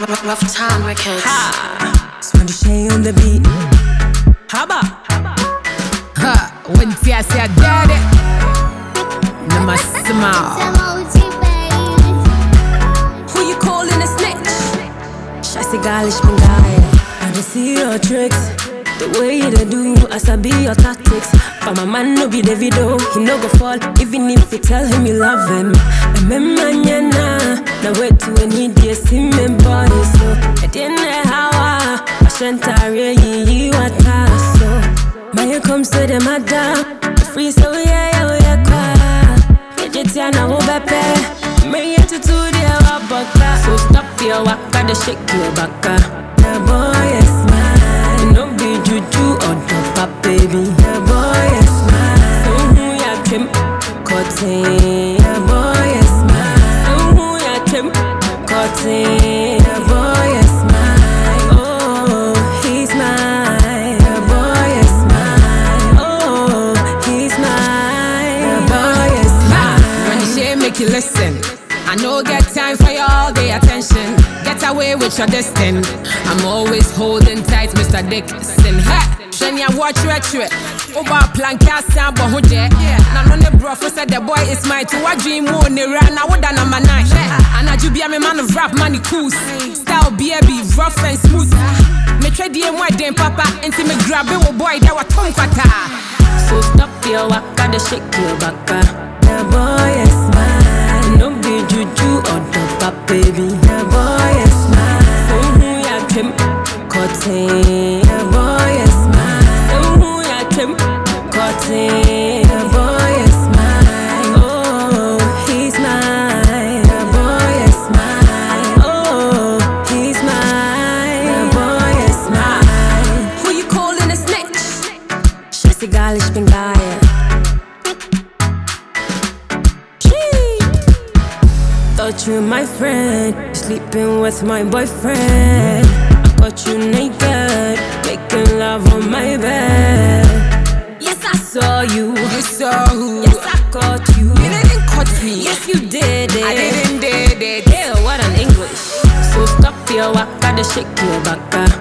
Rough Time Records. Spondy Shay on the beat. Haba. Ha, when tia say I daddy. Nama smile. Who you calling a snitch? Shasty galish pingaya. I just see your tricks. The way you dey do, as I be your tactics. But my man no be Davido, he no go fall. Even if you tell him you love him. Remember nyana, na wait to any day see me body so. At the end of hour, I shan't are you you are so. Here comes to the matter, free so yeah yeah oh, yeah kwa. Vegetarian wo bepe, me yet to do the wabaka. So stop your waka, the shake your baka. The boy you listen. I no get time for all day attention. Get away with your destiny. I'm always holding tight, Mr. Dixon. Ha! Shenya watch retro. Oba plan cast and bohoje. Na no ne bro said the boy is my To what dream won ne ran. I would number nine. And I do be a man of rap, money cool. Style be rough and smooth. Me try the more than papa. Until me grab it, oh boy, that was Tom Kwata. So stop your waka, the shake your baka. Uh. Cotton. The boy is mine, so who ya trim, cotton. The boy is mine, oh he's mine. The boy is mine, oh he's mine. The boy is mine. Who you calling a snitch? Shasty galish pingaya. Thought you my friend, sleeping with my boyfriend. Who? Yes, I caught you. You didn't cut me. Yes, you did it. I didn't did it. Yeah, what an English. So stop your waka, the shake your baka.